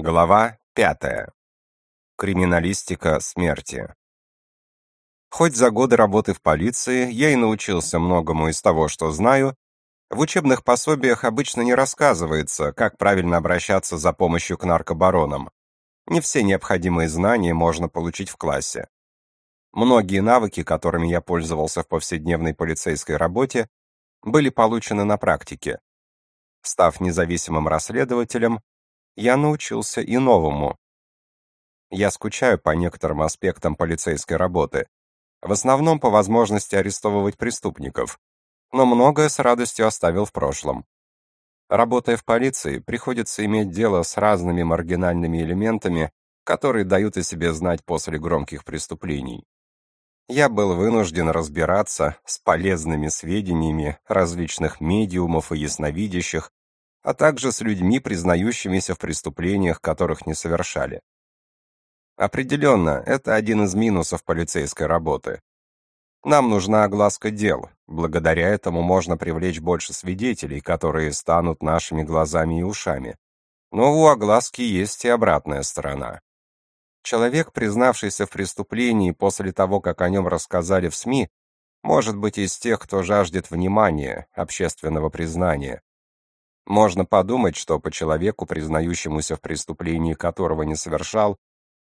Глава 5. Криминалистика смерти. Хоть за годы работы в полиции я и научился многому из того, что знаю, в учебных пособиях обычно не рассказывается, как правильно обращаться за помощью к наркобаронам. Не все необходимые знания можно получить в классе. Многие навыки, которыми я пользовался в повседневной полицейской работе, были получены на практике. Став независимым расследователем, я научился и новому. Я скучаю по некоторым аспектам полицейской работы, в основном по возможности арестовывать преступников, но многое с радостью оставил в прошлом. Работая в полиции, приходится иметь дело с разными маргинальными элементами, которые дают о себе знать после громких преступлений. Я был вынужден разбираться с полезными сведениями различных медиумов и ясновидящих, а также с людьми, признающимися в преступлениях, которых не совершали. Определенно, это один из минусов полицейской работы. Нам нужна огласка дел. Благодаря этому можно привлечь больше свидетелей, которые станут нашими глазами и ушами. Но у огласки есть и обратная сторона. Человек, признавшийся в преступлении после того, как о нем рассказали в СМИ, может быть из тех, кто жаждет внимания, общественного признания. Можно подумать, что по человеку, признающемуся в преступлении которого не совершал,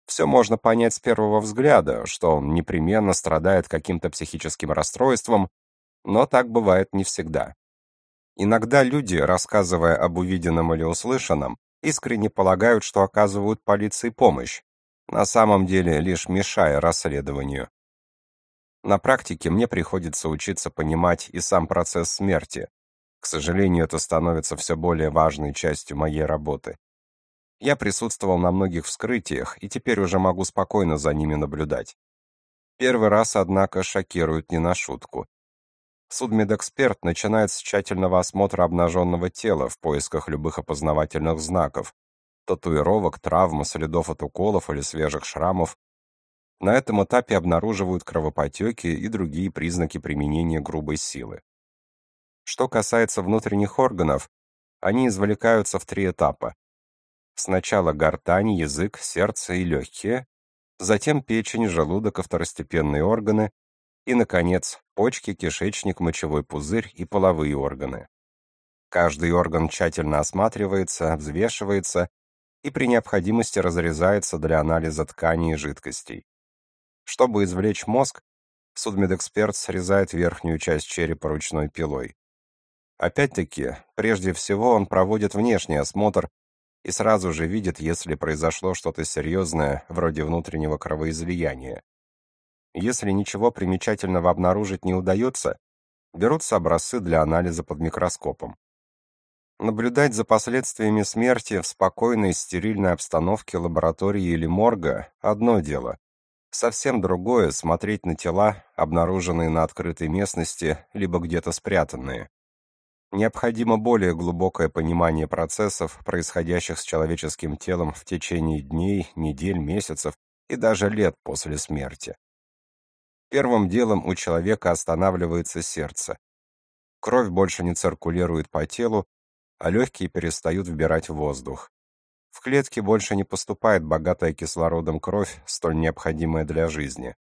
все можно понять с первого взгляда, что он непременно страдает каким-то психическим расстройством, но так бывает не всегда. Иногда люди, рассказывая об увиденном или услышанном, искренне полагают, что оказывают полиции помощь, на самом деле лишь мешая расследованию. На практике мне приходится учиться понимать и сам процесс смерти, к сожалению, это становится все более важной частью моей работы. Я присутствовал на многих вскрытиях и теперь уже могу спокойно за ними наблюдать. Первый раз, однако, шокирует не на шутку. Судмедэксперт начинает с тщательного осмотра обнаженного тела в поисках любых опознавательных знаков, татуировок, травм, следов от уколов или свежих шрамов. На этом этапе обнаруживают кровопотеки и другие признаки применения грубой силы. Что касается внутренних органов, они извлекаются в три этапа. Сначала гортань, язык, сердце и легкие, затем печень, желудок и второстепенные органы, и, наконец, почки, кишечник, мочевой пузырь и половые органы. Каждый орган тщательно осматривается, взвешивается и при необходимости разрезается для анализа тканей и жидкостей. Чтобы извлечь мозг, судмедэксперт срезает верхнюю часть черепа ручной пилой. Опять-таки, прежде всего он проводит внешний осмотр и сразу же видит, если произошло что-то серьезное, вроде внутреннего кровоизлияния. Если ничего примечательного обнаружить не удается, берутся образцы для анализа под микроскопом. Наблюдать за последствиями смерти в спокойной стерильной обстановке лаборатории или морга – одно дело. Совсем другое – смотреть на тела, обнаруженные на открытой местности, либо где-то спрятанные. Необходимо более глубокое понимание процессов, происходящих с человеческим телом в течение дней, недель, месяцев и даже лет после смерти. Первым делом у человека останавливается сердце. Кровь больше не циркулирует по телу, а легкие перестают вбирать воздух. В клетки больше не поступает богатая кислородом кровь, столь необходимая для жизни.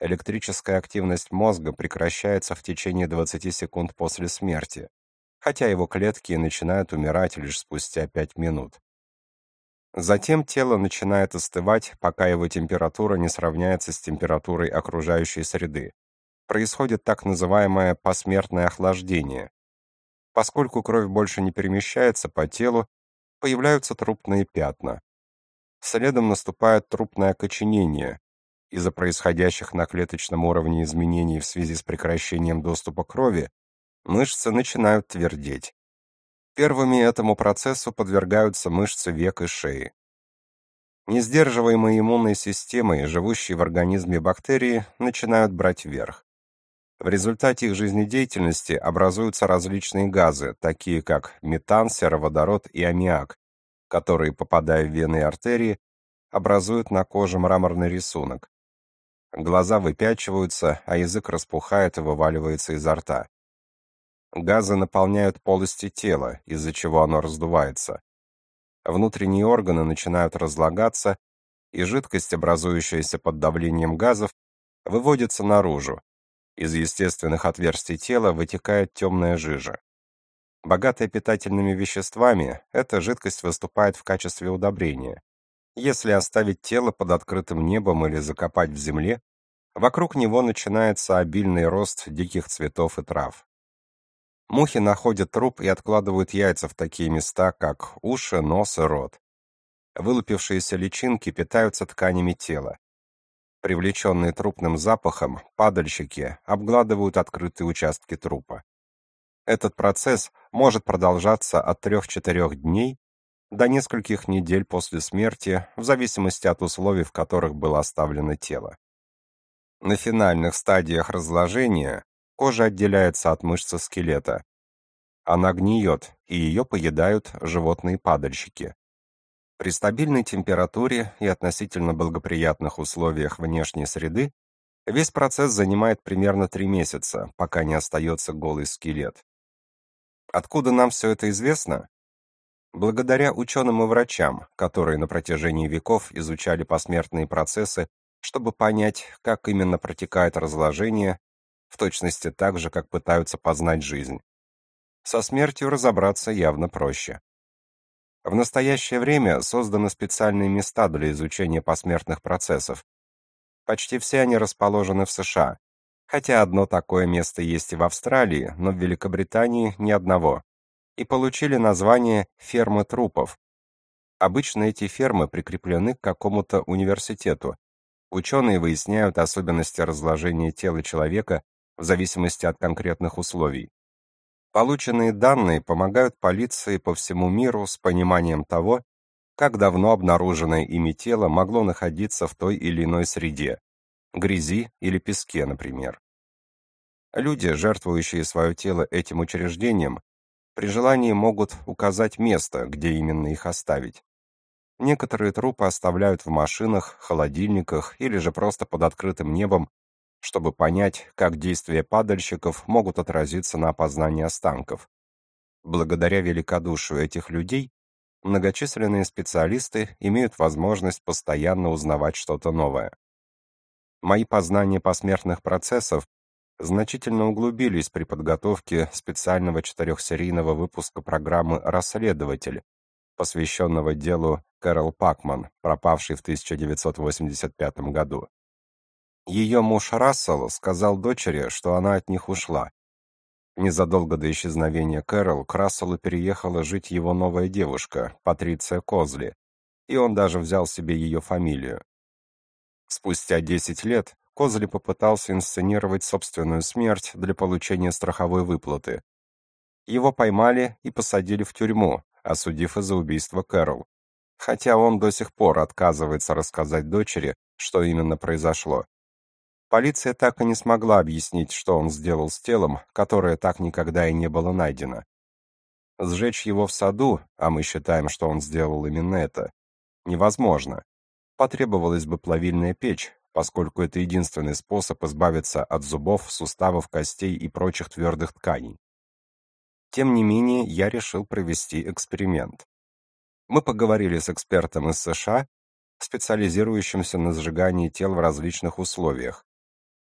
Электрическая активность мозга прекращается в течение 20 секунд после смерти хотя его клетки начинают умирать лишь спустя 5 минут. Затем тело начинает остывать, пока его температура не сравняется с температурой окружающей среды. Происходит так называемое посмертное охлаждение. Поскольку кровь больше не перемещается по телу, появляются трупные пятна. Следом наступает трупное окоченение. Из-за происходящих на клеточном уровне изменений в связи с прекращением доступа крови мышцы начинают твердеть. Первыми этому процессу подвергаются мышцы век и шеи. Несдерживаемые иммунной системой, живущие в организме бактерии, начинают брать верх. В результате их жизнедеятельности образуются различные газы, такие как метан, сероводород и аммиак, которые, попадая в вены и артерии, образуют на коже мраморный рисунок. Глаза выпячиваются, а язык распухает и вываливается изо рта. Газы наполняют полости тела, из-за чего оно раздувается. Внутренние органы начинают разлагаться, и жидкость, образующаяся под давлением газов, выводится наружу. Из естественных отверстий тела вытекает темная жижа. Богатая питательными веществами, эта жидкость выступает в качестве удобрения. Если оставить тело под открытым небом или закопать в земле, вокруг него начинается обильный рост диких цветов и трав. Мухи находят труп и откладывают яйца в такие места, как уши, нос и рот. Вылупившиеся личинки питаются тканями тела. Привлеченные трупным запахом, падальщики обгладывают открытые участки трупа. Этот процесс может продолжаться от 3-4 дней до нескольких недель после смерти, в зависимости от условий, в которых было оставлено тело. На финальных стадиях разложения кожа отделяется от мышцы скелета. Она гниет, и ее поедают животные-падальщики. При стабильной температуре и относительно благоприятных условиях внешней среды весь процесс занимает примерно 3 месяца, пока не остается голый скелет. Откуда нам все это известно? Благодаря ученым и врачам, которые на протяжении веков изучали посмертные процессы, чтобы понять, как именно протекает разложение, в точности так же, как пытаются познать жизнь. Со смертью разобраться явно проще. В настоящее время созданы специальные места для изучения посмертных процессов. Почти все они расположены в США, хотя одно такое место есть и в Австралии, но в Великобритании ни одного, и получили название «фермы трупов». Обычно эти фермы прикреплены к какому-то университету. Ученые выясняют особенности разложения тела человека в зависимости от конкретных условий. Полученные данные помогают полиции по всему миру с пониманием того, как давно обнаруженное ими тело могло находиться в той или иной среде, грязи или песке, например. Люди, жертвующие свое тело этим учреждениям, при желании могут указать место, где именно их оставить. Некоторые трупы оставляют в машинах, холодильниках или же просто под открытым небом чтобы понять, как действия падальщиков могут отразиться на опознании останков. Благодаря великодушию этих людей, многочисленные специалисты имеют возможность постоянно узнавать что-то новое. Мои познания посмертных процессов значительно углубились при подготовке специального четырехсерийного выпуска программы «Расследователь», посвященного делу Кэрол Пакман, пропавшей в 1985 году. Ее муж Рассел сказал дочери, что она от них ушла. Незадолго до исчезновения Кэрол к Расселу переехала жить его новая девушка, Патриция Козли, и он даже взял себе ее фамилию. Спустя 10 лет Козли попытался инсценировать собственную смерть для получения страховой выплаты. Его поймали и посадили в тюрьму, осудив из-за убийства Кэрол. Хотя он до сих пор отказывается рассказать дочери, что именно произошло. Полиция так и не смогла объяснить, что он сделал с телом, которое так никогда и не было найдено. Сжечь его в саду, а мы считаем, что он сделал именно это, невозможно. Потребовалась бы плавильная печь, поскольку это единственный способ избавиться от зубов, суставов, костей и прочих твердых тканей. Тем не менее, я решил провести эксперимент. Мы поговорили с экспертом из США, специализирующимся на сжигании тел в различных условиях,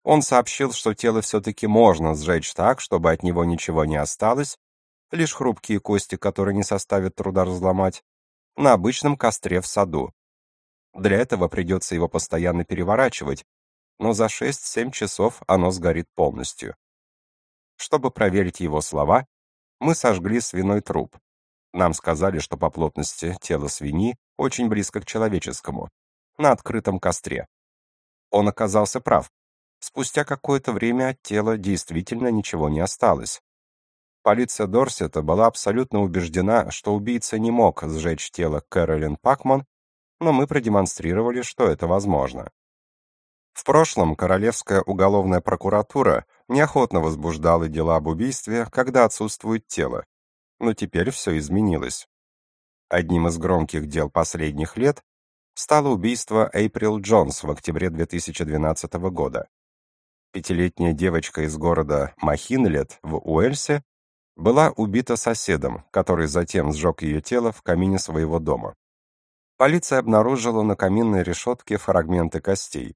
он сообщил, что тело все-таки можно сжечь так, чтобы от него ничего не осталось, лишь хрупкие кости, которые не составит труда разломать, на обычном костре в саду. Для этого придется его постоянно переворачивать, но за 6-7 часов оно сгорит полностью. Чтобы проверить его слова, мы сожгли свиной труп. Нам сказали, что по плотности тело свиньи очень близко к человеческому, на открытом костре. Он оказался прав. Спустя какое-то время от тела действительно ничего не осталось. Полиция Дорсета была абсолютно убеждена, что убийца не мог сжечь тело Кэролин Пакман, но мы продемонстрировали, что это возможно. В прошлом Королевская уголовная прокуратура неохотно возбуждала дела об убийстве, когда отсутствует тело, но теперь все изменилось. Одним из громких дел последних лет стало убийство Эйприл Джонс в октябре 2012 года. Пятилетняя девочка из города Махинлет в Уэльсе была убита соседом, который затем сжег ее тело в камине своего дома. Полиция обнаружила на каминной решетке фрагменты костей,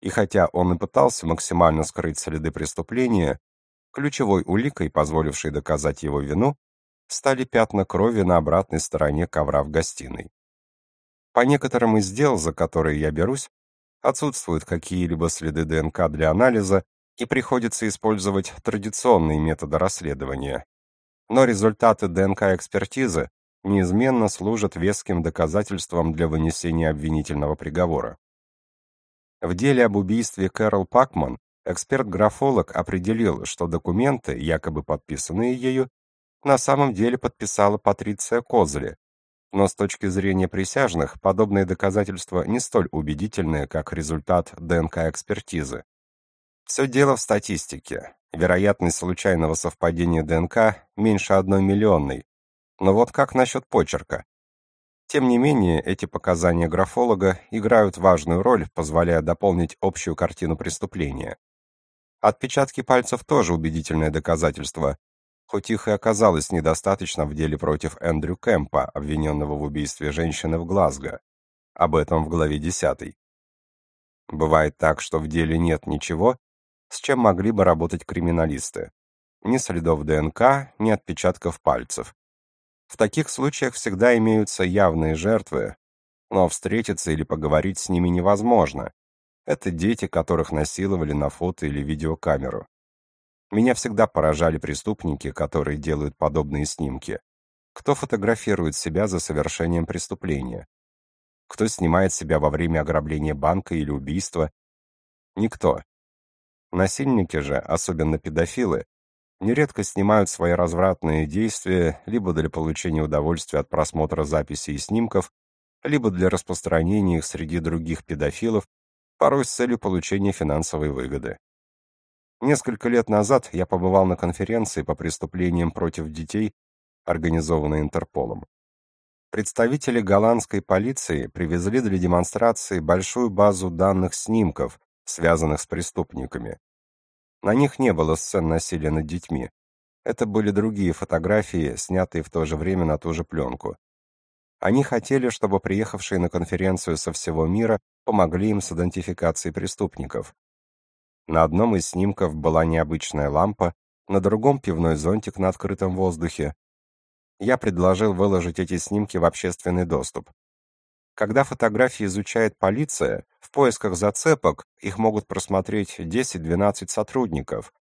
и хотя он и пытался максимально скрыть следы преступления, ключевой уликой, позволившей доказать его вину, стали пятна крови на обратной стороне ковра в гостиной. По некоторым из дел, за которые я берусь, отсутствуют какие-либо следы ДНК для анализа, и приходится использовать традиционные методы расследования. Но результаты ДНК-экспертизы неизменно служат веским доказательством для вынесения обвинительного приговора. В деле об убийстве Кэрол Пакман эксперт-графолог определил, что документы, якобы подписанные ею, на самом деле подписала Патриция Козли, но с точки зрения присяжных подобные доказательства не столь убедительны, как результат ДНК-экспертизы. Все дело в статистике. Вероятность случайного совпадения ДНК меньше одной миллионной. Но вот как насчет почерка? Тем не менее, эти показания графолога играют важную роль, позволяя дополнить общую картину преступления. Отпечатки пальцев тоже убедительное доказательство, хоть их и оказалось недостаточно в деле против Эндрю Кэмпа, обвиненного в убийстве женщины в Глазго. Об этом в главе 10. Бывает так, что в деле нет ничего, с чем могли бы работать криминалисты. Ни следов ДНК, ни отпечатков пальцев. В таких случаях всегда имеются явные жертвы, но встретиться или поговорить с ними невозможно. Это дети, которых насиловали на фото или видеокамеру. Меня всегда поражали преступники, которые делают подобные снимки. Кто фотографирует себя за совершением преступления? Кто снимает себя во время ограбления банка или убийства? Никто. Насильники же, особенно педофилы, нередко снимают свои развратные действия либо для получения удовольствия от просмотра записей и снимков, либо для распространения их среди других педофилов, порой с целью получения финансовой выгоды. Несколько лет назад я побывал на конференции по преступлениям против детей, организованной Интерполом. Представители голландской полиции привезли для демонстрации большую базу данных снимков, связанных с преступниками. На них не было сцен насилия над детьми. Это были другие фотографии, снятые в то же время на ту же пленку. Они хотели, чтобы приехавшие на конференцию со всего мира помогли им с идентификацией преступников. На одном из снимков была необычная лампа, на другом пивной зонтик на открытом воздухе. Я предложил выложить эти снимки в общественный доступ. Когда фотографии изучает полиция, в поисках зацепок их могут просмотреть 10-12 сотрудников.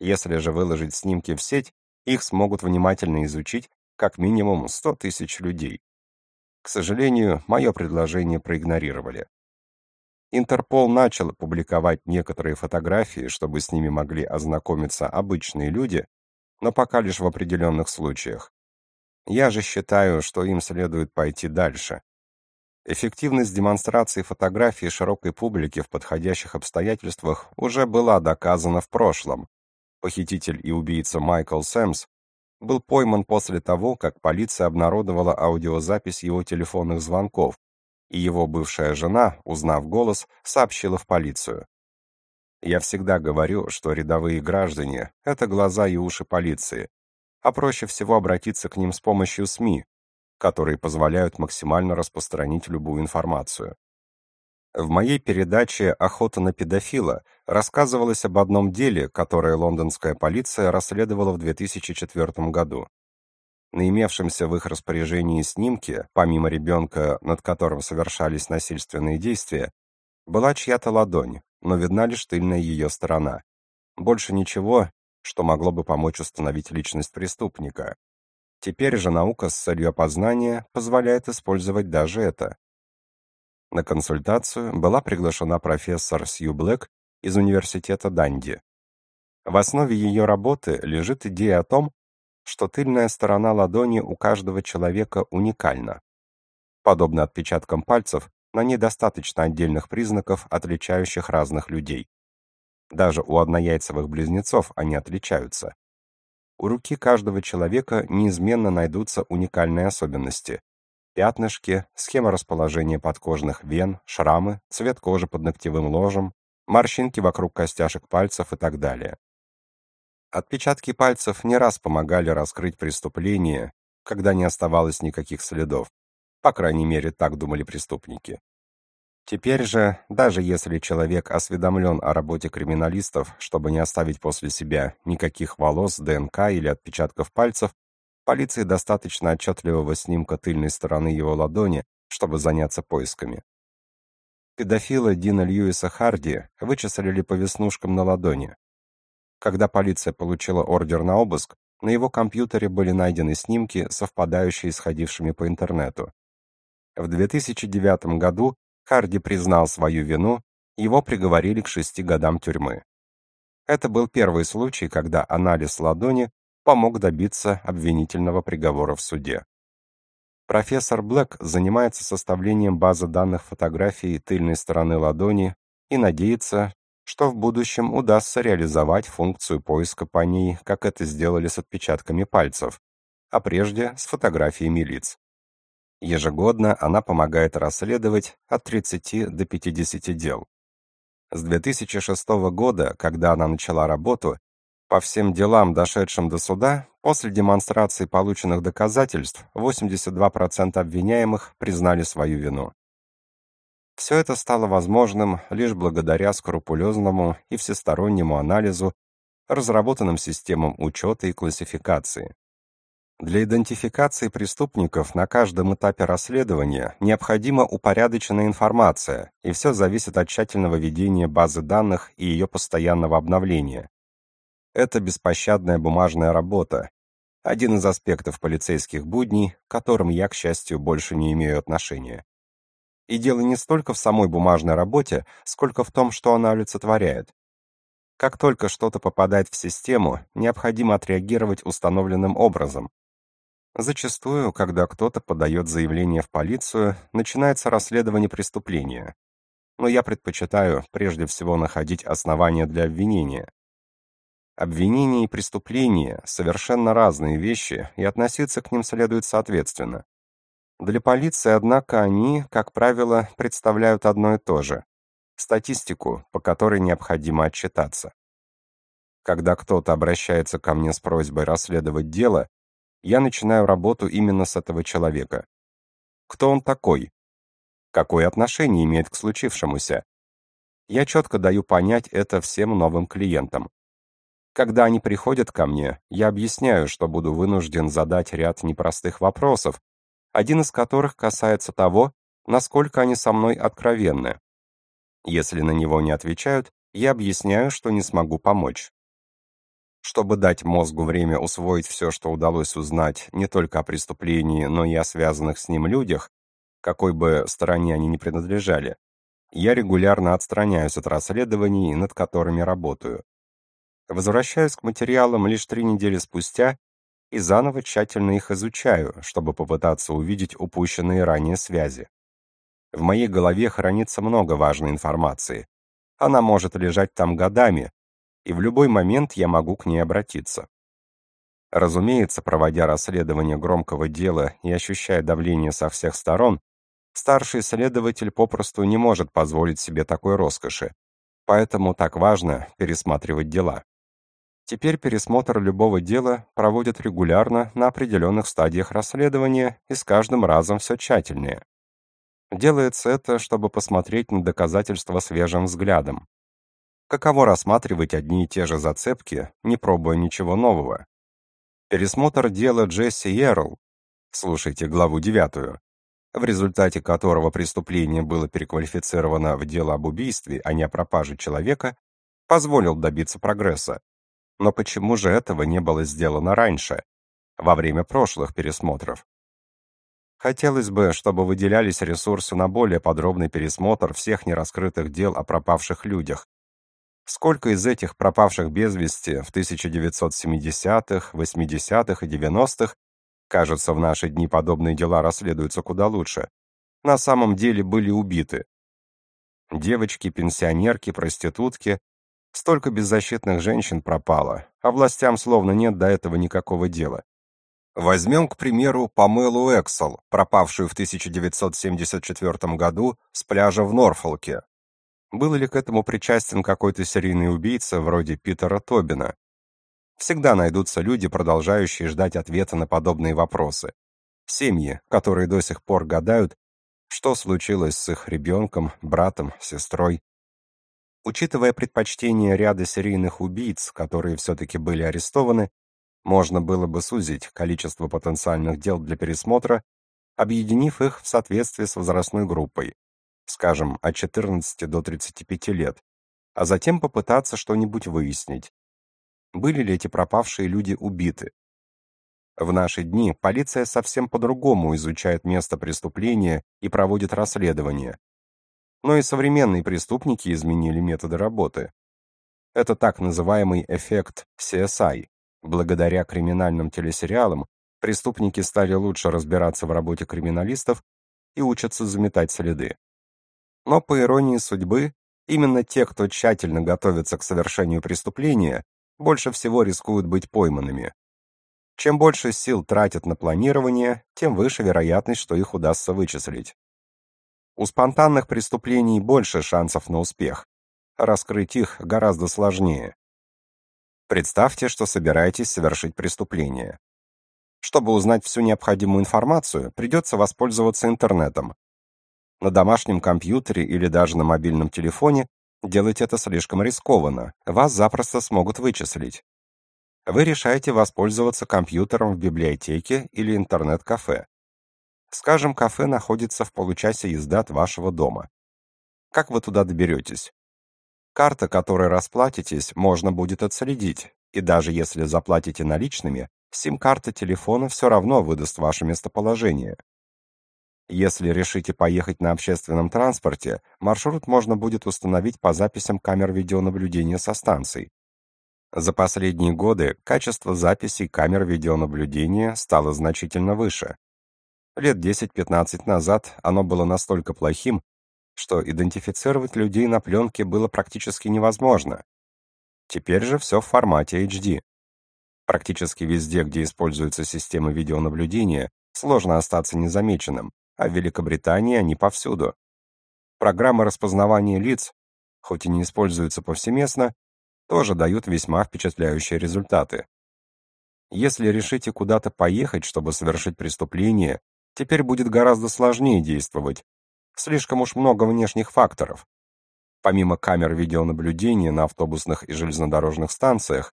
Если же выложить снимки в сеть, их смогут внимательно изучить как минимум 100 тысяч людей. К сожалению, мое предложение проигнорировали. Интерпол начал публиковать некоторые фотографии, чтобы с ними могли ознакомиться обычные люди, но пока лишь в определенных случаях. Я же считаю, что им следует пойти дальше. Эффективность демонстрации фотографий широкой публике в подходящих обстоятельствах уже была доказана в прошлом. Похититель и убийца Майкл Сэмс был пойман после того, как полиция обнародовала аудиозапись его телефонных звонков, и его бывшая жена, узнав голос, сообщила в полицию. Я всегда говорю, что рядовые граждане — это глаза и уши полиции, а проще всего обратиться к ним с помощью СМИ, которые позволяют максимально распространить любую информацию. В моей передаче «Охота на педофила» рассказывалось об одном деле, которое лондонская полиция расследовала в 2004 году. На имевшемся в их распоряжении снимке, помимо ребенка, над которым совершались насильственные действия, была чья-то ладонь, но видна лишь тыльная ее сторона. Больше ничего, что могло бы помочь установить личность преступника. Теперь же наука с целью опознания позволяет использовать даже это. На консультацию была приглашена профессор Сью Блэк из университета Данди. В основе ее работы лежит идея о том, что тыльная сторона ладони у каждого человека уникальна. Подобно отпечаткам пальцев, на ней достаточно отдельных признаков, отличающих разных людей. Даже у однояйцевых близнецов они отличаются. У руки каждого человека неизменно найдутся уникальные особенности. Пятнышки, схема расположения подкожных вен, шрамы, цвет кожи под ногтевым ложем, морщинки вокруг костяшек пальцев и так далее. Отпечатки пальцев не раз помогали раскрыть преступление, когда не оставалось никаких следов. По крайней мере, так думали преступники. Теперь же, даже если человек осведомлен о работе криминалистов, чтобы не оставить после себя никаких волос, ДНК или отпечатков пальцев, полиции достаточно отчетливого снимка тыльной стороны его ладони, чтобы заняться поисками. Педофила Дина Льюиса Харди вычислили по веснушкам на ладони. Когда полиция получила ордер на обыск, на его компьютере были найдены снимки, совпадающие с ходившими по интернету. В 2009 году Харди признал свою вину, его приговорили к шести годам тюрьмы. Это был первый случай, когда анализ ладони помог добиться обвинительного приговора в суде. Профессор Блэк занимается составлением базы данных фотографий тыльной стороны ладони и надеется, что в будущем удастся реализовать функцию поиска по ней, как это сделали с отпечатками пальцев, а прежде с фотографиями лиц. Ежегодно она помогает расследовать от 30 до 50 дел. С 2006 года, когда она начала работу, по всем делам, дошедшим до суда, после демонстрации полученных доказательств 82% обвиняемых признали свою вину. Все это стало возможным лишь благодаря скрупулезному и всестороннему анализу, разработанным системам учета и классификации. Для идентификации преступников на каждом этапе расследования необходима упорядоченная информация, и все зависит от тщательного ведения базы данных и ее постоянного обновления. Это беспощадная бумажная работа, один из аспектов полицейских будней, к которым я, к счастью, больше не имею отношения. И дело не столько в самой бумажной работе, сколько в том, что она олицетворяет. Как только что-то попадает в систему, необходимо отреагировать установленным образом. Зачастую, когда кто-то подает заявление в полицию, начинается расследование преступления. Но я предпочитаю прежде всего находить основания для обвинения. Обвинение и преступление – совершенно разные вещи, и относиться к ним следует соответственно. Для полиции, однако, они, как правило, представляют одно и то же – статистику, по которой необходимо отчитаться. Когда кто-то обращается ко мне с просьбой расследовать дело, я начинаю работу именно с этого человека. Кто он такой? Какое отношение имеет к случившемуся? Я четко даю понять это всем новым клиентам. Когда они приходят ко мне, я объясняю, что буду вынужден задать ряд непростых вопросов, один из которых касается того, насколько они со мной откровенны. Если на него не отвечают, я объясняю, что не смогу помочь. Чтобы дать мозгу время усвоить все, что удалось узнать не только о преступлении, но и о связанных с ним людях, какой бы стороне они ни принадлежали, я регулярно отстраняюсь от расследований, над которыми работаю. Возвращаюсь к материалам лишь три недели спустя и заново тщательно их изучаю, чтобы попытаться увидеть упущенные ранее связи. В моей голове хранится много важной информации. Она может лежать там годами, и в любой момент я могу к ней обратиться. Разумеется, проводя расследование громкого дела и ощущая давление со всех сторон, старший следователь попросту не может позволить себе такой роскоши. Поэтому так важно пересматривать дела. Теперь пересмотр любого дела проводят регулярно на определенных стадиях расследования и с каждым разом все тщательнее. Делается это, чтобы посмотреть на доказательства свежим взглядом. Каково рассматривать одни и те же зацепки, не пробуя ничего нового? Пересмотр дела Джесси Ерл, слушайте главу девятую, в результате которого преступление было переквалифицировано в дело об убийстве, а не о пропаже человека, позволил добиться прогресса. Но почему же этого не было сделано раньше, во время прошлых пересмотров? Хотелось бы, чтобы выделялись ресурсы на более подробный пересмотр всех нераскрытых дел о пропавших людях. Сколько из этих пропавших без вести в 1970-х, 80-х и 90-х, кажется, в наши дни подобные дела расследуются куда лучше, на самом деле были убиты? Девочки, пенсионерки, проститутки, Столько беззащитных женщин пропало, а властям словно нет до этого никакого дела. Возьмем, к примеру, Памелу Эксел, пропавшую в 1974 году с пляжа в Норфолке. Был ли к этому причастен какой-то серийный убийца вроде Питера Тобина? Всегда найдутся люди, продолжающие ждать ответа на подобные вопросы. Семьи, которые до сих пор гадают, что случилось с их ребенком, братом, сестрой. Учитывая предпочтения ряда серийных убийц, которые все-таки были арестованы, можно было бы сузить количество потенциальных дел для пересмотра, объединив их в соответствии с возрастной группой, скажем, от 14 до 35 лет, а затем попытаться что-нибудь выяснить. Были ли эти пропавшие люди убиты? В наши дни полиция совсем по-другому изучает место преступления и проводит расследование. Но и современные преступники изменили методы работы. Это так называемый эффект CSI. Благодаря криминальным телесериалам преступники стали лучше разбираться в работе криминалистов и учатся заметать следы. Но по иронии судьбы, именно те, кто тщательно готовится к совершению преступления, больше всего рискуют быть пойманными. Чем больше сил тратят на планирование, тем выше вероятность, что их удастся вычислить. У спонтанных преступлений больше шансов на успех. Раскрыть их гораздо сложнее. Представьте, что собираетесь совершить преступление. Чтобы узнать всю необходимую информацию, придется воспользоваться интернетом. На домашнем компьютере или даже на мобильном телефоне делать это слишком рискованно, вас запросто смогут вычислить. Вы решаете воспользоваться компьютером в библиотеке или интернет-кафе. Скажем, кафе находится в получасе езды от вашего дома. Как вы туда доберетесь? Карта, которой расплатитесь, можно будет отследить, и даже если заплатите наличными, сим-карта телефона все равно выдаст ваше местоположение. Если решите поехать на общественном транспорте, маршрут можно будет установить по записям камер видеонаблюдения со станций. За последние годы качество записей камер видеонаблюдения стало значительно выше. Лет 10-15 назад оно было настолько плохим, что идентифицировать людей на пленке было практически невозможно. Теперь же все в формате HD. Практически везде, где используются системы видеонаблюдения, сложно остаться незамеченным, а в Великобритании они повсюду. Программы распознавания лиц, хоть и не используются повсеместно, тоже дают весьма впечатляющие результаты. Если решите куда-то поехать, чтобы совершить преступление, теперь будет гораздо сложнее действовать. Слишком уж много внешних факторов. Помимо камер видеонаблюдения на автобусных и железнодорожных станциях,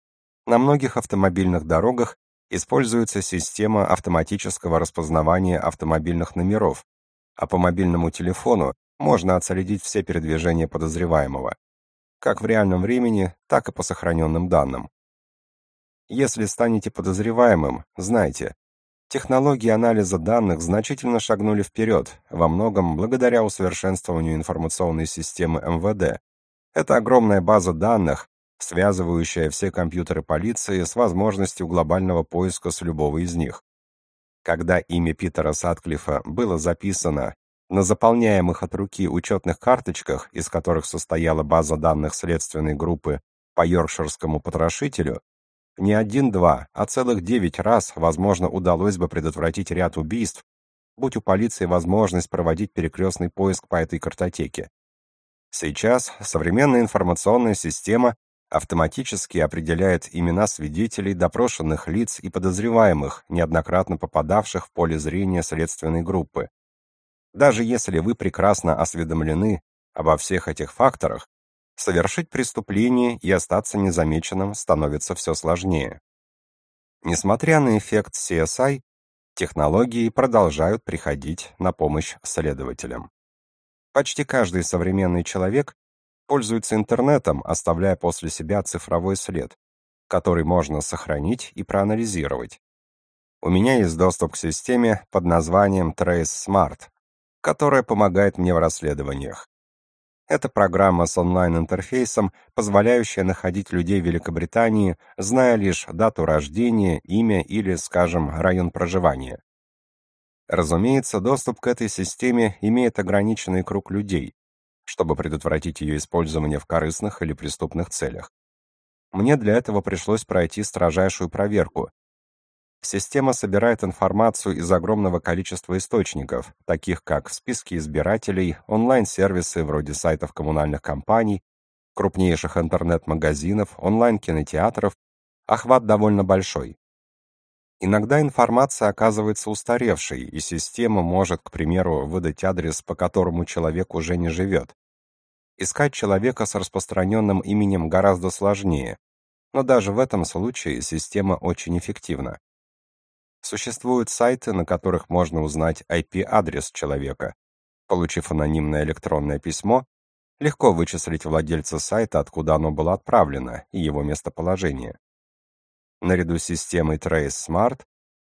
на многих автомобильных дорогах используется система автоматического распознавания автомобильных номеров, а по мобильному телефону можно отследить все передвижения подозреваемого, как в реальном времени, так и по сохраненным данным. Если станете подозреваемым, знайте, технологии анализа данных значительно шагнули вперед, во многом благодаря усовершенствованию информационной системы МВД. Это огромная база данных, связывающая все компьютеры полиции с возможностью глобального поиска с любого из них. Когда имя Питера Сатклифа было записано на заполняемых от руки учетных карточках, из которых состояла база данных следственной группы по Йоркширскому потрошителю, не один-два, а целых девять раз, возможно, удалось бы предотвратить ряд убийств, будь у полиции возможность проводить перекрестный поиск по этой картотеке. Сейчас современная информационная система автоматически определяет имена свидетелей, допрошенных лиц и подозреваемых, неоднократно попадавших в поле зрения следственной группы. Даже если вы прекрасно осведомлены обо всех этих факторах, совершить преступление и остаться незамеченным становится все сложнее. Несмотря на эффект CSI, технологии продолжают приходить на помощь следователям. Почти каждый современный человек пользуется интернетом, оставляя после себя цифровой след, который можно сохранить и проанализировать. У меня есть доступ к системе под названием Trace Smart, которая помогает мне в расследованиях. Это программа с онлайн-интерфейсом, позволяющая находить людей Великобритании, зная лишь дату рождения, имя или, скажем, район проживания. Разумеется, доступ к этой системе имеет ограниченный круг людей, чтобы предотвратить ее использование в корыстных или преступных целях. Мне для этого пришлось пройти строжайшую проверку. Система собирает информацию из огромного количества источников, таких как списки избирателей, онлайн-сервисы вроде сайтов коммунальных компаний, крупнейших интернет-магазинов, онлайн-кинотеатров, охват довольно большой. Иногда информация оказывается устаревшей, и система может, к примеру, выдать адрес, по которому человек уже не живет. Искать человека с распространенным именем гораздо сложнее, но даже в этом случае система очень эффективна. Существуют сайты, на которых можно узнать IP-адрес человека. Получив анонимное электронное письмо, легко вычислить владельца сайта, откуда оно было отправлено, и его местоположение. Наряду с системой Trace Smart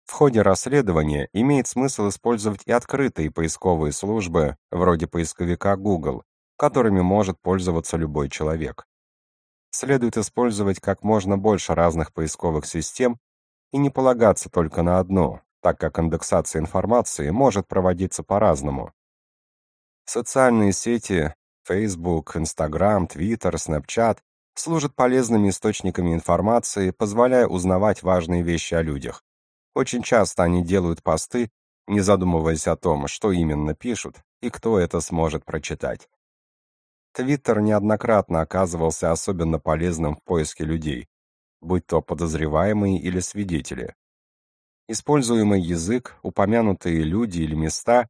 в ходе расследования имеет смысл использовать и открытые поисковые службы, вроде поисковика Google, которыми может пользоваться любой человек. Следует использовать как можно больше разных поисковых систем и не полагаться только на одну, так как индексация информации может проводиться по-разному. Социальные сети Facebook, Instagram, Twitter, Snapchat служат полезными источниками информации, позволяя узнавать важные вещи о людях. Очень часто они делают посты, не задумываясь о том, что именно пишут и кто это сможет прочитать. Твиттер неоднократно оказывался особенно полезным в поиске людей, будь то подозреваемые или свидетели. Используемый язык, упомянутые люди или места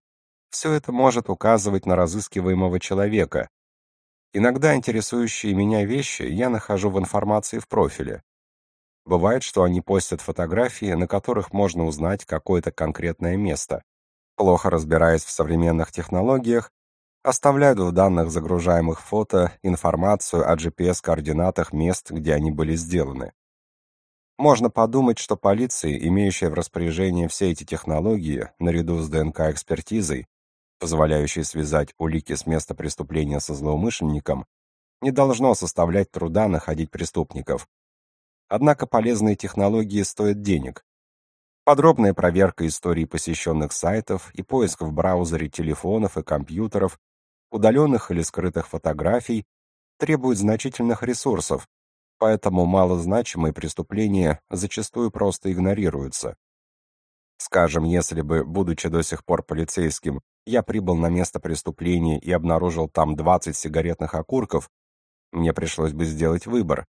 все это может указывать на разыскиваемого человека, Иногда интересующие меня вещи я нахожу в информации в профиле. Бывает, что они постят фотографии, на которых можно узнать какое-то конкретное место. Плохо разбираясь в современных технологиях, оставляют в данных загружаемых фото информацию о GPS-координатах мест, где они были сделаны. Можно подумать, что полиция, имеющая в распоряжении все эти технологии, наряду с ДНК-экспертизой, позволяющее связать улики с места преступления со злоумышленником, не должно составлять труда находить преступников. Однако полезные технологии стоят денег. Подробная проверка истории посещенных сайтов и поиск в браузере телефонов и компьютеров, удаленных или скрытых фотографий требуют значительных ресурсов, поэтому малозначимые преступления зачастую просто игнорируются. Скажем, если бы, будучи до сих пор полицейским, я прибыл на место преступления и обнаружил там 20 сигаретных окурков, мне пришлось бы сделать выбор,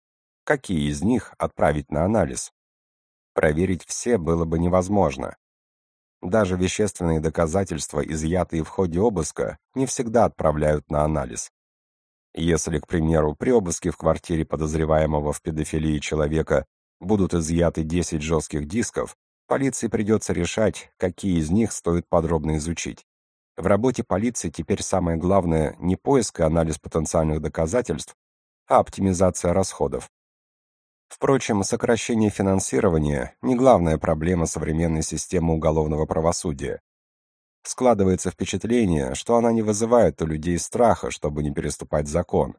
какие из них отправить на анализ. Проверить все было бы невозможно. Даже вещественные доказательства, изъятые в ходе обыска, не всегда отправляют на анализ. Если, к примеру, при обыске в квартире подозреваемого в педофилии человека будут изъяты 10 жестких дисков, Полиции придется решать, какие из них стоит подробно изучить. В работе полиции теперь самое главное не поиск и анализ потенциальных доказательств, а оптимизация расходов. Впрочем, сокращение финансирования не главная проблема современной системы уголовного правосудия. Складывается впечатление, что она не вызывает у людей страха, чтобы не переступать закон.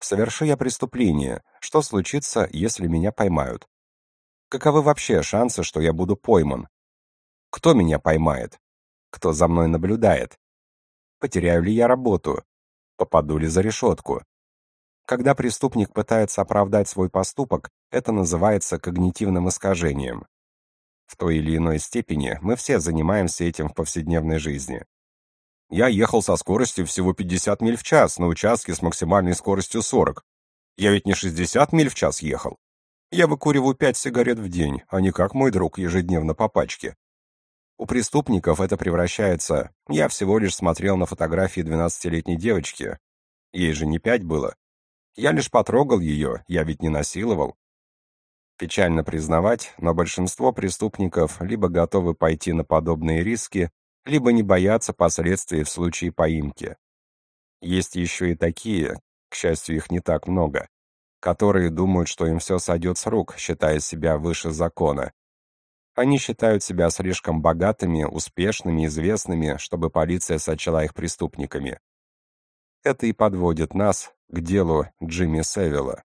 Соверши я преступление, что случится, если меня поймают? Каковы вообще шансы, что я буду пойман? Кто меня поймает? Кто за мной наблюдает? Потеряю ли я работу? Попаду ли за решетку? Когда преступник пытается оправдать свой поступок, это называется когнитивным искажением. В той или иной степени мы все занимаемся этим в повседневной жизни. Я ехал со скоростью всего 50 миль в час на участке с максимальной скоростью 40. Я ведь не 60 миль в час ехал. Я выкуриваю пять сигарет в день, а не как мой друг ежедневно по пачке. У преступников это превращается... Я всего лишь смотрел на фотографии двенадцатилетней девочки. Ей же не пять было. Я лишь потрогал ее, я ведь не насиловал. Печально признавать, но большинство преступников либо готовы пойти на подобные риски, либо не боятся последствий в случае поимки. Есть еще и такие, к счастью, их не так много, которые думают, что им все сойдет с рук, считая себя выше закона. Они считают себя слишком богатыми, успешными, известными, чтобы полиция сочла их преступниками. Это и подводит нас к делу Джимми Севилла.